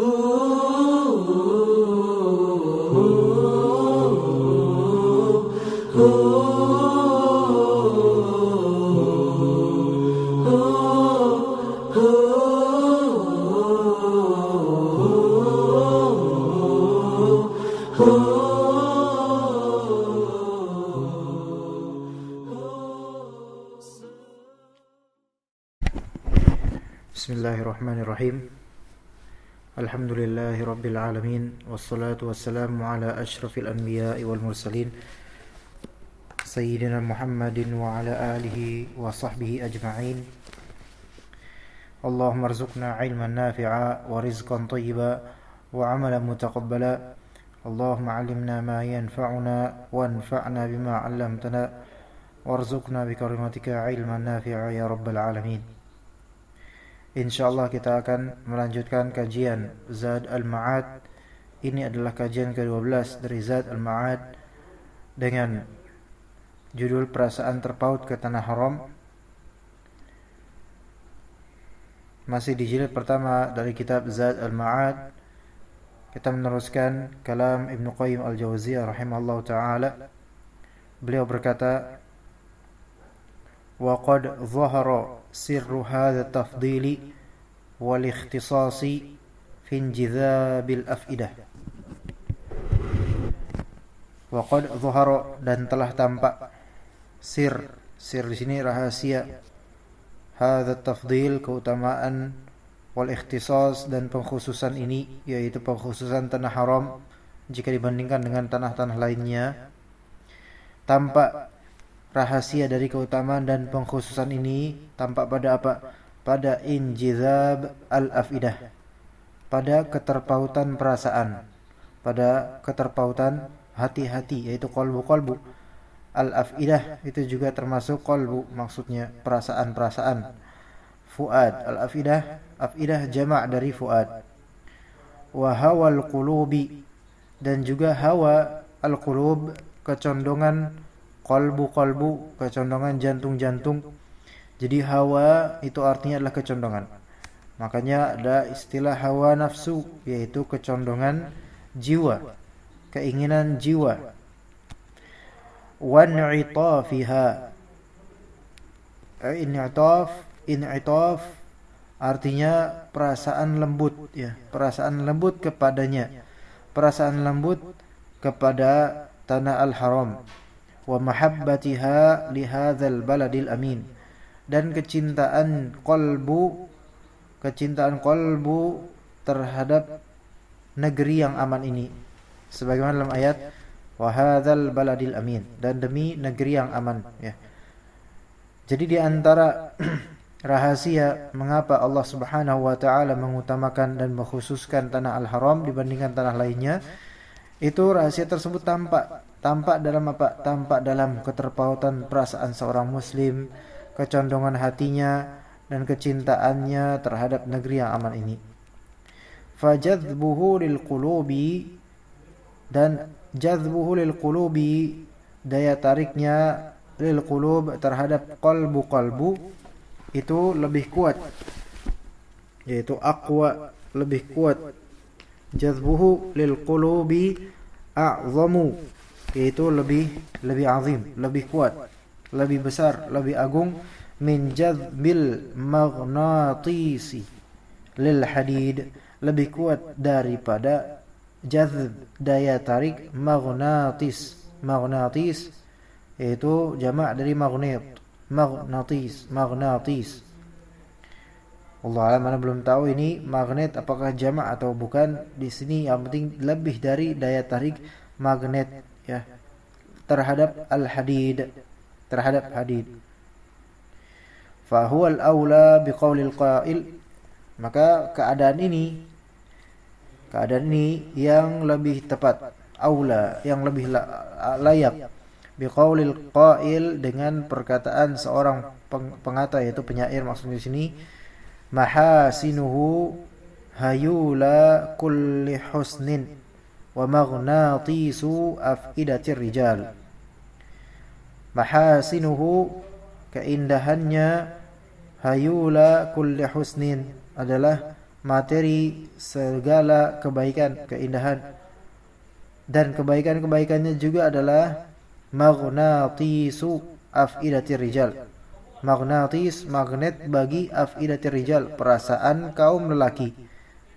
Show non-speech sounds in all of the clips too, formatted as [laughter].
Ooh. العالمين والصلاة والسلام على أشرف الأنبياء والمرسلين سيدنا محمد وعلى آله وصحبه أجمعين. اللهم ارزقنا علما نافعا ورزقا طيبا وعملا متقبلا. اللهم علمنا ما ينفعنا وانفعنا بما علمتنا. وارزقنا بكرمتك علما نافعا يا رب العالمين. Insyaallah kita akan melanjutkan kajian Zad Al-Ma'ad. Ini adalah kajian ke-12 dari Zad Al-Ma'ad dengan judul Perasaan Terpaut ke Tanah Haram. Masih di jilid pertama dari kitab Zad Al-Ma'ad. Kita meneruskan kalam Ibn Qayyim Al-Jauziyah rahimahullah taala. Beliau berkata, وقد ظهر سر هذا التفضيل والاختصاص في انجذاب الأفئدة وقد ظهر dan telah tampak sir sir di sini rahasia hadza tafdil keutamaan wal ikhtisas dan pengkhususan ini yaitu pengkhususan tanah haram jika dibandingkan dengan tanah-tanah lainnya tampak rahasia dari keutamaan dan pengkhususan ini tampak pada apa? Pada injizab al-afidah. Pada keterpautan perasaan. Pada keterpautan hati-hati yaitu kolbu-kolbu. Al-afidah itu juga termasuk kolbu maksudnya perasaan-perasaan. Fuad al-afidah afidah jamak dari fuad. Wa hawal qulubi dan juga hawa al-qulub kecondongan kolbu-kolbu, kecondongan jantung-jantung. Jadi hawa itu artinya adalah kecondongan. Makanya ada istilah hawa nafsu yaitu kecondongan jiwa, keinginan jiwa. Wan'itafiha. In'itaf, in'itaf artinya perasaan lembut ya, perasaan lembut kepadanya. Perasaan lembut kepada tanah al-haram wa mahabbatiha li hadzal baladil amin. Dan kecintaan kolbu kecintaan kolbu terhadap negeri yang aman ini. Sebagaimana dalam ayat wa hadzal baladil amin. Dan demi negeri yang aman ya. Jadi di antara [clears throat] rahasia mengapa Allah Subhanahu wa taala mengutamakan dan mengkhususkan tanah al-haram dibandingkan tanah lainnya itu rahasia tersebut tampak tampak dalam apa? Tampak dalam keterpautan perasaan seorang muslim, kecondongan hatinya dan kecintaannya terhadap negeri yang aman ini. Fajadbuhu lil qulubi dan jadbuhu lil qulubi daya tariknya lil qulub terhadap qalbu-qalbu itu lebih kuat yaitu aqwa lebih kuat jadbuhu lil qulubi a'zamu yaitu lebih lebih azim, lebih kuat, lebih besar, lebih agung. Min jadbil maghnatisi. Lil hadid. Lebih kuat daripada jazb daya tarik magnatis. Magnatis yaitu jamak dari magnet. Magnatis magnatis. Allah alam mana belum tahu ini magnet apakah jamak atau bukan. Di sini yang penting lebih dari daya tarik magnet ya terhadap al-hadid terhadap hadid. Fahuwa al-aula biqaulil qail maka keadaan ini keadaan ini yang lebih tepat aula yang lebih layak. Biqaulil qail dengan perkataan seorang pengata yaitu penyair maksudnya di sini mahasinuhu hayula kulli husnin maghnaatisu afidatir rijal mahasinuhu keindahannya hayula kulli husnin adalah materi segala kebaikan, keindahan dan kebaikan-kebaikannya juga adalah magnatisu afidatir rijal. Magnatis magnet bagi afidatir rijal, perasaan kaum lelaki.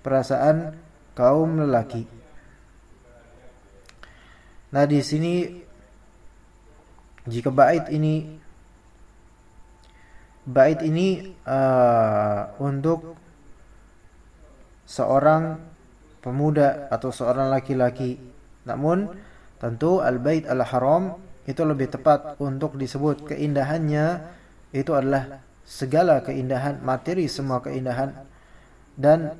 Perasaan kaum lelaki. Nah, di sini jika bait ini bait ini uh, untuk seorang pemuda atau seorang laki-laki. Namun tentu al-bait al-haram itu lebih tepat untuk disebut keindahannya itu adalah segala keindahan materi semua keindahan dan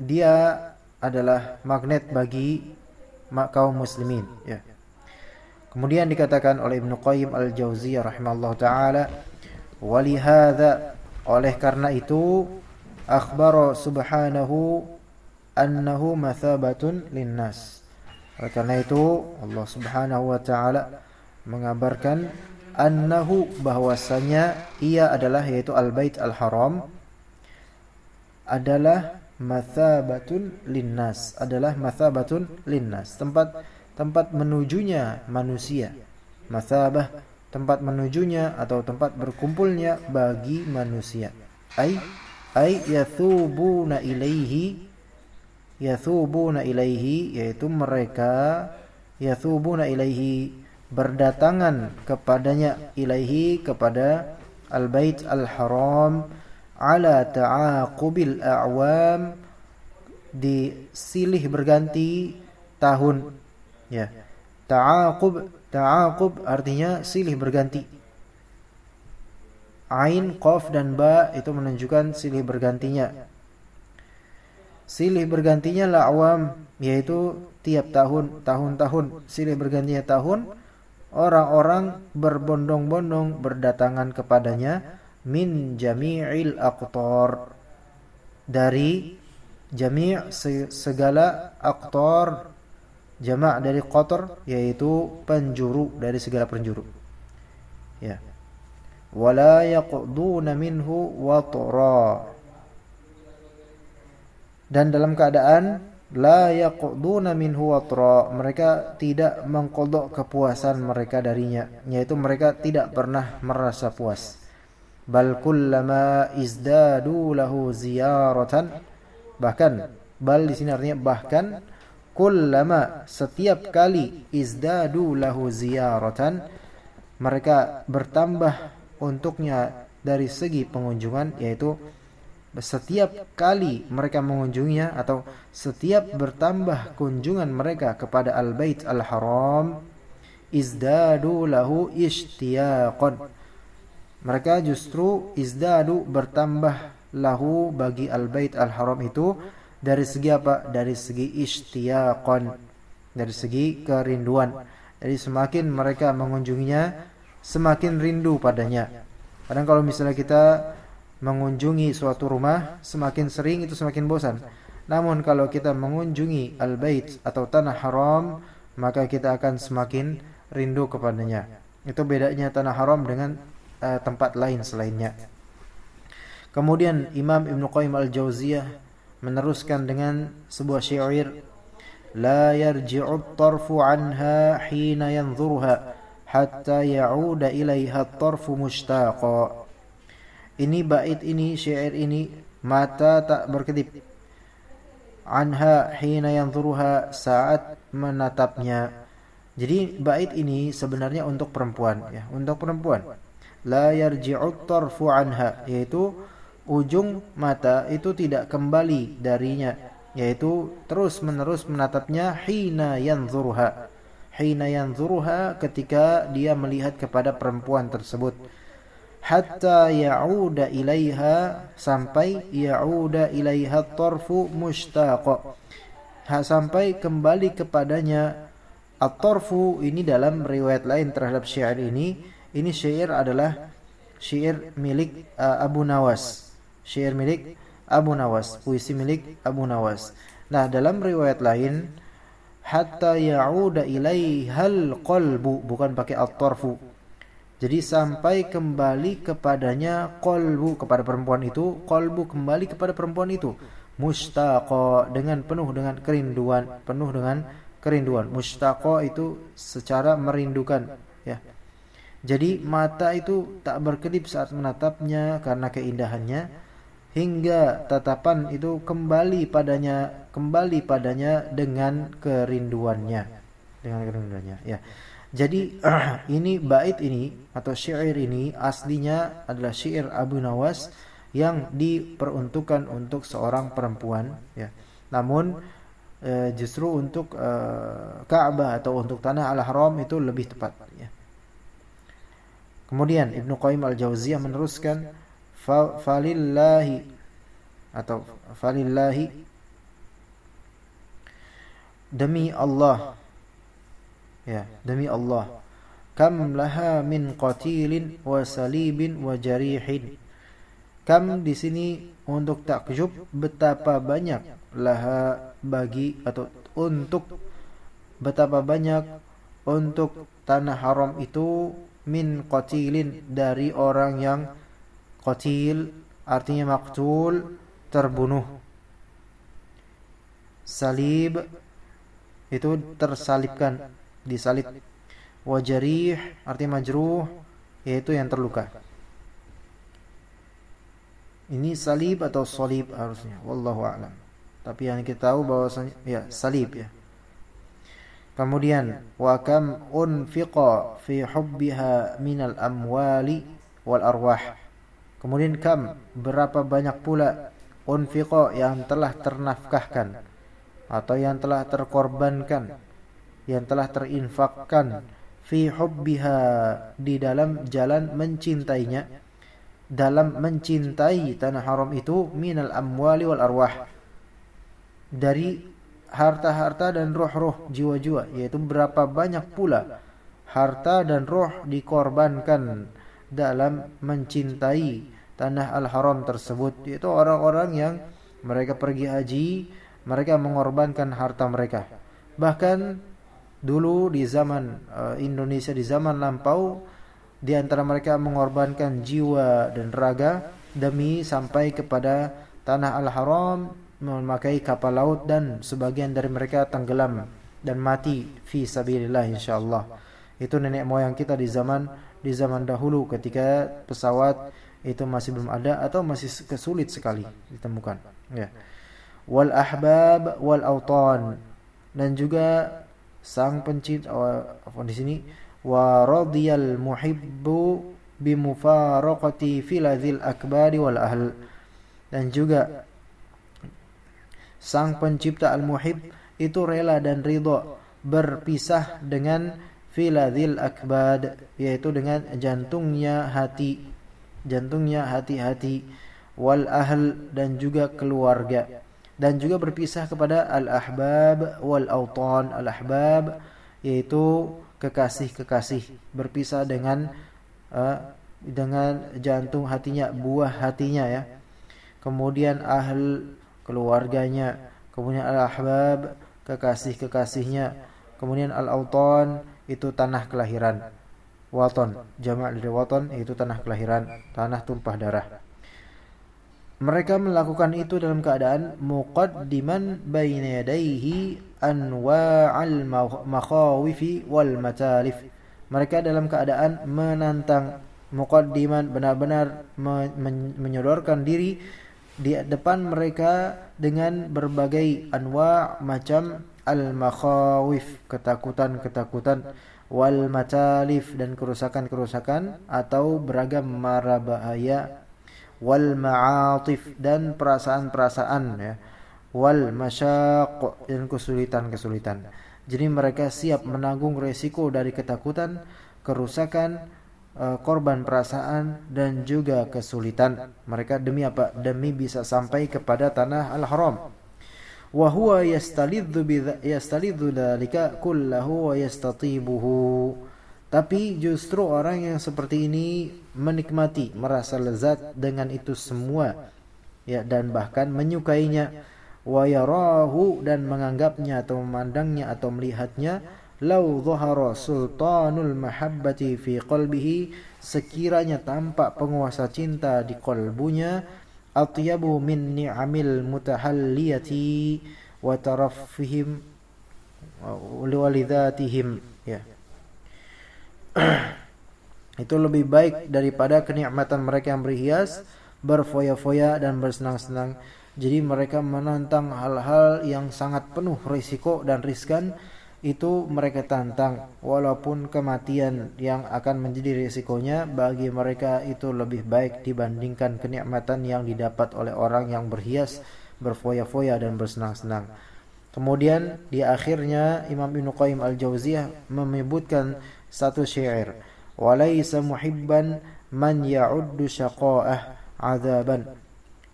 dia adalah magnet bagi kaum muslimin ya. Kemudian dikatakan oleh Ibnu Qayyim Al-Jauziyah rahimallahu taala walihada oleh karena itu akhbara subhanahu annahu mathabatun linnas. Oleh karena itu Allah Subhanahu wa taala mengabarkan annahu bahwasanya ia adalah yaitu al-bait al-haram adalah mathabatun linnas adalah mathabatun linnas tempat tempat menujunya manusia. Mathabah tempat menujunya atau tempat berkumpulnya bagi manusia. Ai ai yathubuna ilaihi yathubuna ilaihi yaitu mereka yathubuna ilaihi berdatangan kepadanya ilaihi kepada al-bait al-haram ala ta'aqubil a'wam silih berganti tahun. Ya. Ta'aqub ta'aqub artinya silih berganti. Ain qaf dan ba itu menunjukkan silih bergantinya. Silih bergantinya la'wam yaitu tiap tahun tahun-tahun. Silih bergantinya tahun orang-orang berbondong-bondong berdatangan kepadanya min jami'il aqtar. Dari jami' segala aqtar jama' dari qatar yaitu penjuru dari segala penjuru. Ya. Wala yaqduna minhu watra. Dan dalam keadaan la yaqduna minhu watra. Mereka tidak mengkodok kepuasan mereka darinya yaitu mereka tidak pernah merasa puas bal kullama izdadu lahu ziyaratan. Bahkan bal di sini artinya bahkan kullama setiap kali izdadu lahu ziyaratan mereka bertambah untuknya dari segi pengunjungan yaitu setiap kali mereka mengunjunginya atau setiap bertambah kunjungan mereka kepada al-bait al-haram izdadu lahu ishtiyaqan mereka justru izdadu bertambah lahu bagi al-bait al-haram itu dari segi apa? Dari segi ishtiyaqan, dari segi kerinduan. Jadi semakin mereka mengunjunginya, semakin rindu padanya. Kadang kalau misalnya kita mengunjungi suatu rumah, semakin sering itu semakin bosan. Namun kalau kita mengunjungi al-bait atau tanah haram, maka kita akan semakin rindu kepadanya. Itu bedanya tanah haram dengan uh, tempat lain selainnya. Kemudian Imam Ibn Qayyim Al-Jauziyah meneruskan dengan sebuah syair La yarji'u at-tarfu 'anha hina yanzurha hatta ya'uda ilaiha at-tarfu mushtaqa Ini bait ini syair ini mata tak berkedip. Anha hina yanzuruha saat menatapnya. Jadi bait ini sebenarnya untuk perempuan ya untuk perempuan la yarji'u tarfu anha yaitu ujung mata itu tidak kembali darinya yaitu terus menerus menatapnya hina yanzurha hina yanzurha ketika dia melihat kepada perempuan tersebut. Hatta ya'uda ilaiha sampai ya'uda ilaiha tarfu mushtaq sampai kembali kepadanya. At-tarfu ini dalam riwayat lain terhadap syair ini ini syair adalah syair milik uh, Abu Nawas. Syair milik Abu Nawas, puisi milik Abu Nawas. Nah, dalam riwayat lain hatta ya'uda ilaihal qalbu bukan pakai at-tarfu. Jadi sampai kembali kepadanya qalbu kepada perempuan itu, qalbu kembali kepada perempuan itu. mustaqa dengan penuh dengan kerinduan penuh dengan kerinduan mustaqa itu secara merindukan ya jadi mata itu tak berkedip saat menatapnya karena keindahannya hingga tatapan itu kembali padanya kembali padanya dengan kerinduannya dengan kerinduannya ya jadi [clears throat] ini bait ini atau syair ini aslinya adalah syair Abu Nawas yang diperuntukkan untuk seorang perempuan ya. Namun e, justru untuk e, Ka'bah atau untuk tanah Al-Haram itu lebih tepat ya. Kemudian Ibnu Qayyim Al-Jauziyah meneruskan falillahi atau falillahi demi Allah ya demi Allah kam laha min qatilin wa salibin wa jarihin. Kam di sini untuk takjub betapa banyak laha bagi atau untuk betapa banyak untuk tanah haram itu min qatilin dari orang yang qatil artinya maktul terbunuh salib itu tersalibkan disalib wajarih artinya majruh yaitu yang terluka ini salib atau salib harusnya. Wallahu a'lam. Tapi yang kita tahu bahwasanya ya salib ya. Kemudian wa kam unfiqa fi hubbiha minal amwali wal arwah. Kemudian kam berapa banyak pula unfiqa yang telah ternafkahkan atau yang telah terkorbankan yang telah terinfakkan fi hubbiha di dalam jalan mencintainya dalam mencintai tanah haram itu minal amwali wal arwah dari harta-harta dan roh-roh jiwa-jiwa yaitu berapa banyak pula harta dan roh dikorbankan dalam mencintai tanah al-haram tersebut. Yaitu orang-orang yang mereka pergi haji mereka mengorbankan harta mereka. Bahkan dulu di zaman uh, Indonesia di zaman lampau di antara mereka mengorbankan jiwa dan raga demi sampai kepada tanah Al-Haram memakai kapal laut dan sebagian dari mereka tenggelam dan mati fi sabilillah insyaallah. Itu nenek moyang kita di zaman di zaman dahulu ketika pesawat itu masih belum ada atau masih kesulit sekali ditemukan. Ya. Wal ahbab wal autan dan juga sang pencinta oh, di sini wa radiyal muhibbu bimufaraqati filazil akbari wal ahl dan juga sang pencipta al-muhib itu rela dan ridho berpisah dengan filazil akbad yaitu dengan jantungnya hati jantungnya hati-hati wal ahl dan juga keluarga. Dan juga berpisah kepada al-ahbab wal autan al-ahbab yaitu kekasih-kekasih. Berpisah dengan uh, dengan jantung hatinya, buah hatinya ya. Kemudian ahl keluarganya, kemudian al-ahbab kekasih-kekasihnya, kemudian al-autan itu tanah kelahiran. Waton, jamak dari waton itu tanah kelahiran, tanah tumpah darah. Mereka melakukan itu dalam keadaan muqaddiman baina yadayhi anwa'al makhawifi wal matalif. Mereka dalam keadaan menantang muqaddiman benar-benar menyodorkan diri di depan mereka dengan berbagai anwa macam al makhawif ketakutan-ketakutan wal matalif dan kerusakan-kerusakan atau beragam mara bahaya wal ma'atif dan perasaan-perasaan ya wal masyaq dan kesulitan-kesulitan. Jadi mereka siap menanggung resiko dari ketakutan, kerusakan, korban perasaan dan juga kesulitan. Mereka demi apa? Demi bisa sampai kepada tanah Al-Haram. Wa huwa yastalidhu yastalidhu dalika kullahu wa yastatibuhu. Tapi justru orang yang seperti ini menikmati, merasa lezat dengan itu semua ya dan bahkan menyukainya wa yarahu dan menganggapnya atau memandangnya atau melihatnya lau dhahara sultanul mahabbati fi qalbihi sekiranya tampak penguasa cinta di kalbunya atyabu min ni'amil mutahalliyati wa taraffihim liwalidatihim ya. [clears throat] Itu lebih baik daripada kenikmatan mereka yang berhias berfoya-foya dan bersenang-senang. Jadi mereka menantang hal-hal yang sangat penuh risiko dan riskan itu mereka tantang walaupun kematian yang akan menjadi risikonya bagi mereka itu lebih baik dibandingkan kenikmatan yang didapat oleh orang yang berhias berfoya-foya dan bersenang-senang Kemudian di akhirnya Imam Ibn Qayyim Al-Jauziyah menyebutkan satu syair. Walaysa muhibban man ya'uddu syaqa'ah azaban.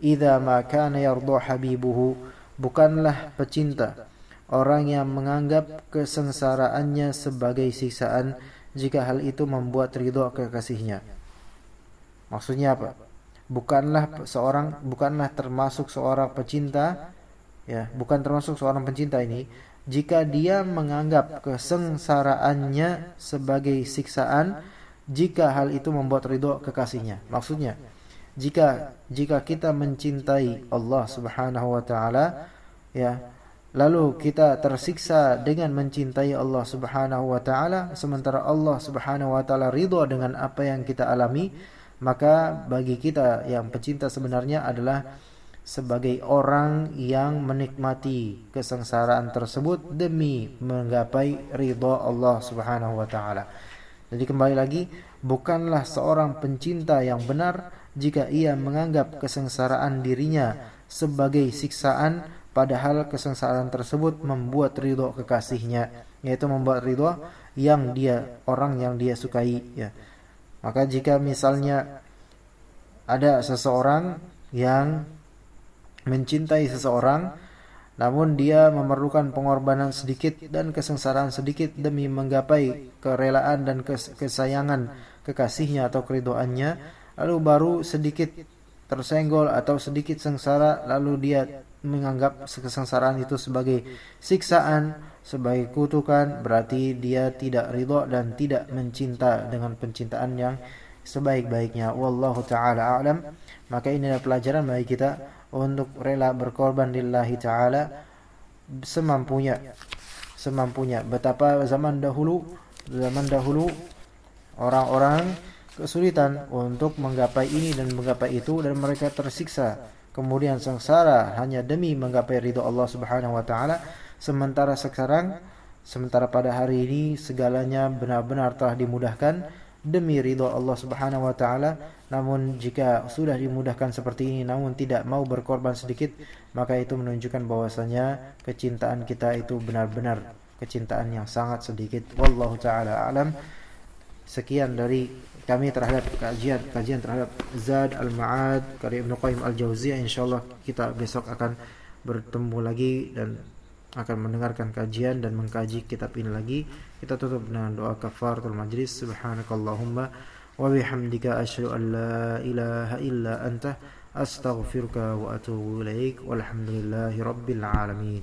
Idza ma kana yardu habibuhu. Bukanlah pecinta orang yang menganggap kesengsaraannya sebagai siksaan jika hal itu membuat ridho kekasihnya. Maksudnya apa? Bukanlah seorang bukanlah termasuk seorang pecinta ya bukan termasuk seorang pencinta ini jika dia menganggap kesengsaraannya sebagai siksaan jika hal itu membuat ridho kekasihnya maksudnya jika jika kita mencintai Allah Subhanahu wa taala ya lalu kita tersiksa dengan mencintai Allah Subhanahu wa taala sementara Allah Subhanahu wa taala ridho dengan apa yang kita alami maka bagi kita yang pecinta sebenarnya adalah sebagai orang yang menikmati kesengsaraan tersebut demi menggapai ridha Allah Subhanahu wa taala. Jadi kembali lagi, bukanlah seorang pencinta yang benar jika ia menganggap kesengsaraan dirinya sebagai siksaan padahal kesengsaraan tersebut membuat ridho kekasihnya, yaitu membuat ridho yang dia orang yang dia sukai ya. Maka jika misalnya ada seseorang yang mencintai seseorang namun dia memerlukan pengorbanan sedikit dan kesengsaraan sedikit demi menggapai kerelaan dan kesayangan kekasihnya atau keridoannya lalu baru sedikit tersenggol atau sedikit sengsara lalu dia menganggap kesengsaraan itu sebagai siksaan sebagai kutukan berarti dia tidak ridho dan tidak mencinta dengan pencintaan yang sebaik-baiknya. Wallahu taala alam. Maka ini adalah pelajaran bagi kita untuk rela berkorban lillahi taala semampunya semampunya. Betapa zaman dahulu zaman dahulu orang-orang kesulitan untuk menggapai ini dan menggapai itu dan mereka tersiksa kemudian sengsara hanya demi menggapai ridho Allah Subhanahu wa taala. Sementara sekarang sementara pada hari ini segalanya benar-benar telah dimudahkan demi ridho Allah Subhanahu wa taala. Namun jika sudah dimudahkan seperti ini namun tidak mau berkorban sedikit maka itu menunjukkan bahwasanya kecintaan kita itu benar-benar kecintaan yang sangat sedikit. Wallahu taala alam. Sekian dari kami terhadap kajian kajian terhadap Zad al-Ma'ad karya Ibnu Qayyim al-Jauziyah insyaallah kita besok akan bertemu lagi dan akan mendengarkan kajian dan mengkaji kitab ini lagi. Kita tutup dengan doa kafaratul majlis. Subhanakallahumma wa bihamdika asyhadu an la ilaha illa anta astaghfiruka wa atubu ilaik. Walhamdulillahi rabbil alamin.